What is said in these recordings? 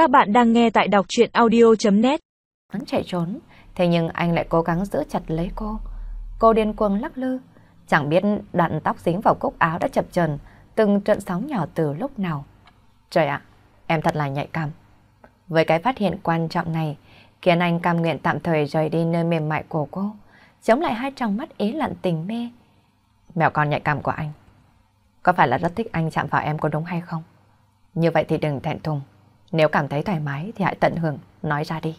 Các bạn đang nghe tại đọc chuyện audio.net Hắn chạy trốn, thế nhưng anh lại cố gắng giữ chặt lấy cô. Cô điên cuồng lắc lư, chẳng biết đoạn tóc dính vào cúc áo đã chập chờn từng trận sóng nhỏ từ lúc nào. Trời ạ, em thật là nhạy cảm. Với cái phát hiện quan trọng này, khiến anh cam nguyện tạm thời rời đi nơi mềm mại của cô, chống lại hai tròng mắt ế lặn tình mê. Mèo con nhạy cảm của anh, có phải là rất thích anh chạm vào em có đúng hay không? Như vậy thì đừng thẹn thùng. Nếu cảm thấy thoải mái thì hãy tận hưởng, nói ra đi.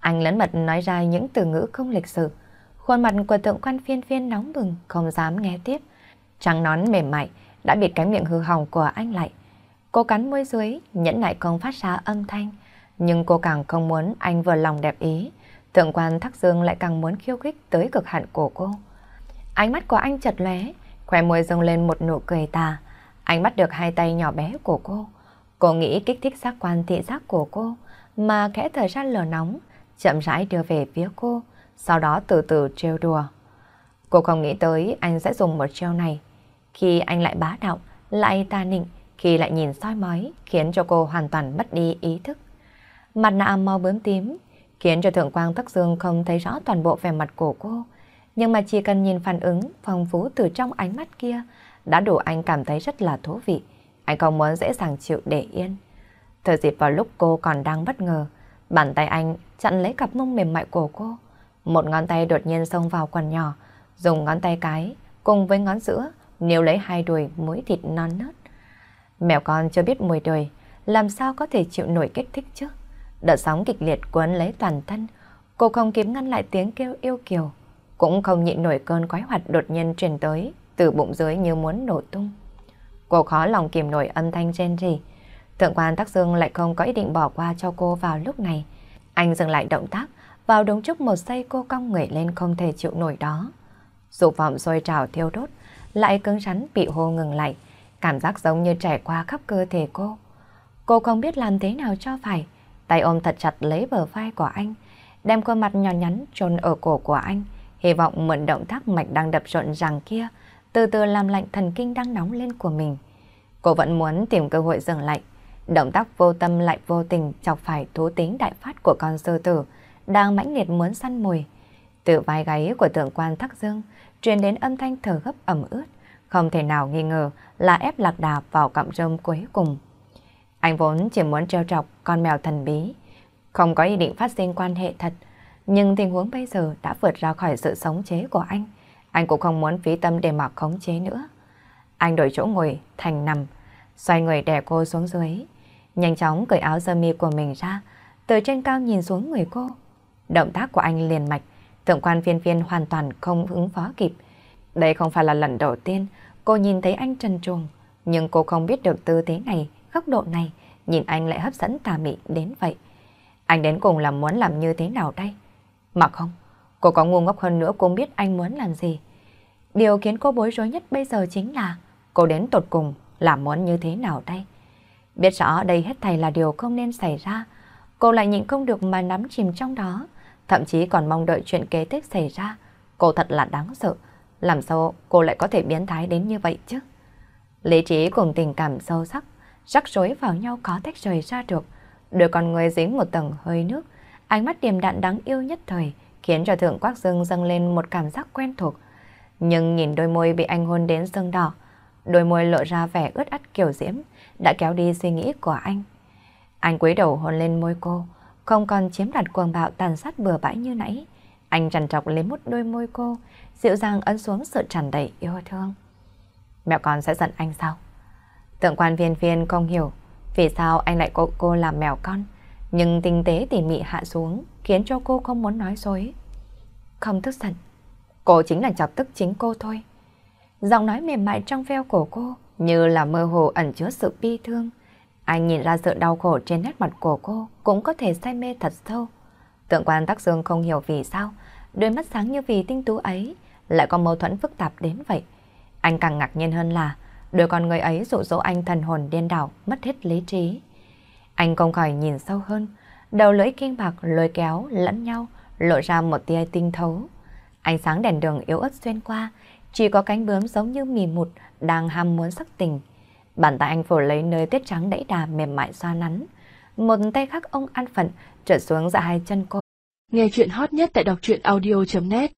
Anh lớn mật nói ra những từ ngữ không lịch sự. Khuôn mặt của tượng quan phiên phiên nóng bừng, không dám nghe tiếp. Trắng nón mềm mại đã bịt cái miệng hư hỏng của anh lại. Cô cắn môi dưới, nhẫn nại không phát ra âm thanh. Nhưng cô càng không muốn anh vừa lòng đẹp ý. Tượng quan thắc dương lại càng muốn khiêu khích tới cực hạn của cô. Ánh mắt của anh chật lóe, khóe môi dâng lên một nụ cười tà. Anh bắt được hai tay nhỏ bé của cô. Cô nghĩ kích thích giác quan thị giác của cô, mà khẽ thời gian lửa nóng, chậm rãi đưa về phía cô, sau đó từ từ trêu đùa. Cô không nghĩ tới anh sẽ dùng một trêu này. Khi anh lại bá đạo, lại ta nịnh, khi lại nhìn soi mói, khiến cho cô hoàn toàn mất đi ý thức. Mặt nạ màu bướm tím, khiến cho thượng quang tắc dương không thấy rõ toàn bộ vẻ mặt của cô. Nhưng mà chỉ cần nhìn phản ứng phong phú từ trong ánh mắt kia, đã đủ anh cảm thấy rất là thú vị. Anh không muốn dễ dàng chịu để yên. Thời dịp vào lúc cô còn đang bất ngờ, bàn tay anh chặn lấy cặp mông mềm mại của cô. Một ngón tay đột nhiên xông vào quần nhỏ, dùng ngón tay cái cùng với ngón giữa níu lấy hai đùi muối thịt non nớt. Mèo con chưa biết mùi đời, làm sao có thể chịu nổi kích thích chứ? Đợt sóng kịch liệt cuốn lấy toàn thân, cô không kịp ngăn lại tiếng kêu yêu kiều, cũng không nhịn nổi cơn quái hoạt đột nhiên truyền tới từ bụng dưới như muốn nổ tung. Cô khó lòng kìm nổi âm thanh trên rỉ. Thượng quan Tắc Dương lại không có ý định bỏ qua cho cô vào lúc này. Anh dừng lại động tác, vào đúng chúc một giây cô cong người lên không thể chịu nổi đó. Dục vọng sôi trào thiêu đốt, lại cứng rắn bị hô ngừng lại, cảm giác giống như trải qua khắp cơ thể cô. Cô không biết làm thế nào cho phải, tay ôm thật chặt lấy bờ vai của anh, đem khuôn mặt nhỏ nhắn trôn ở cổ của anh, hy vọng mượn động tác mạch đang đập rộn ràng kia, từ từ làm lạnh thần kinh đang nóng lên của mình. Cô vẫn muốn tìm cơ hội dừng lại. Động tác vô tâm lại vô tình chọc phải thú tính đại phát của con sư tử, đang mãnh liệt muốn săn mồi. Từ vai gáy của tượng quan thắc dương, truyền đến âm thanh thở gấp ẩm ướt, không thể nào nghi ngờ là ép lạc đà vào cọng rơm cuối cùng. Anh vốn chỉ muốn trêu chọc con mèo thần bí, không có ý định phát sinh quan hệ thật, nhưng tình huống bây giờ đã vượt ra khỏi sự sống chế của anh. Anh cũng không muốn phí tâm để mà khống chế nữa. Anh đổi chỗ ngồi thành nằm, xoay người đè cô xuống dưới. Nhanh chóng cởi áo sơ mi của mình ra, từ trên cao nhìn xuống người cô. Động tác của anh liền mạch, thượng quan phiên phiên hoàn toàn không ứng phó kịp. Đây không phải là lần đầu tiên cô nhìn thấy anh trần truồng, nhưng cô không biết được tư thế này, góc độ này, nhìn anh lại hấp dẫn tà mị đến vậy. Anh đến cùng là muốn làm như thế nào đây? Mà không, cô có ngu ngốc hơn nữa cũng biết anh muốn làm gì. Điều khiến cô bối rối nhất bây giờ chính là cô đến tột cùng là muốn như thế nào đây? Biết rõ đây hết thầy là điều không nên xảy ra, cô lại nhịn không được mà nắm chìm trong đó, thậm chí còn mong đợi chuyện kế tiếp xảy ra. Cô thật là đáng sợ, làm sao cô lại có thể biến thái đến như vậy chứ? Lý trí cùng tình cảm sâu sắc, rắc rối vào nhau có tách rời ra được. Đôi con người dính một tầng hơi nước, ánh mắt điềm đạm đáng yêu nhất thời, khiến cho thượng quắc dương dâng lên một cảm giác quen thuộc. Nhưng nhìn đôi môi bị anh hôn đến sưng đỏ, đôi môi lộ ra vẻ ướt át kiểu diễm, đã kéo đi suy nghĩ của anh. Anh cúi đầu hôn lên môi cô, không còn chiếm đặt cuồng bạo tàn sát bừa bãi như nãy. Anh trằn trọc lấy mút đôi môi cô, dịu dàng ấn xuống sự tràn đầy yêu thương. Mẹ con sẽ giận anh sao? Tượng quan viên viên không hiểu vì sao anh lại cô cô làm mèo con, nhưng tinh tế tỉ mỉ hạ xuống khiến cho cô không muốn nói dối. Không tức giận, cô chính là chọc tức chính cô thôi. Giọng nói mềm mại trong veo của cô như là mơ hồ ẩn chứa sự bi thương. Anh nhìn ra sự đau khổ trên nét mặt của cô cũng có thể say mê thật sâu. Tượng quan Tắc Dương không hiểu vì sao đôi mắt sáng như vì tinh tú ấy lại có mâu thuẫn phức tạp đến vậy. Anh càng ngạc nhiên hơn là đôi con người ấy dụ dỗ anh thần hồn điên đảo, mất hết lý trí. Anh không khỏi nhìn sâu hơn, đầu lưỡi kinh bạc lôi kéo lẫn nhau, lộ ra một tia tinh thấu. Ánh sáng đèn đường yếu ớt xuyên qua, chỉ có cánh bướm giống như mì mụt đang ham muốn sắc tình. Bàn tay anh phủ lấy nơi tuyết trắng đẫy đà mềm mại xoa nắn, một tay khác ông an phận trượt xuống dạ hai chân cô. Nghe chuyện hot nhất tại đọc truyện audio.net